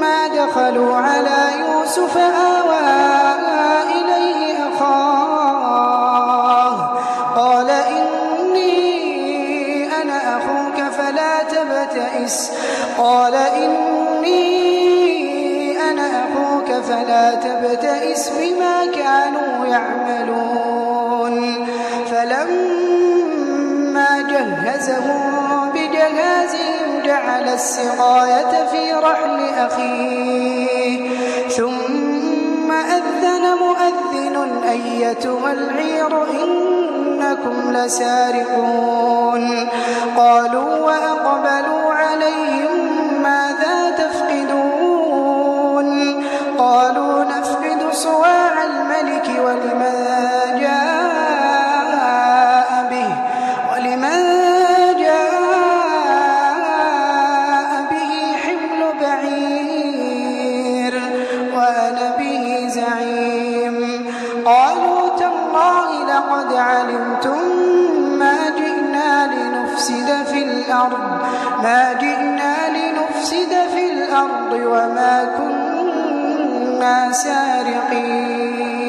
ولما دخلوا على يوسف آوى إليه أخاه. قال إني أنا أخوك فلا تبتئس. قال إني أنا أخوك فلا تبتئس بما كانوا يعملون. فلما جهزهم بجهازهم جعل السقاية في رحل أخيه. ثم أذن مؤذن أيتها العير إنكم لسارقون. قالوا وأقبلوا وأنا به زعيم. قالوا تالله لقد علمتم ما جئنا لنفسد في الأرض ما جئنا لنفسد في الأرض وما كنا سارقين.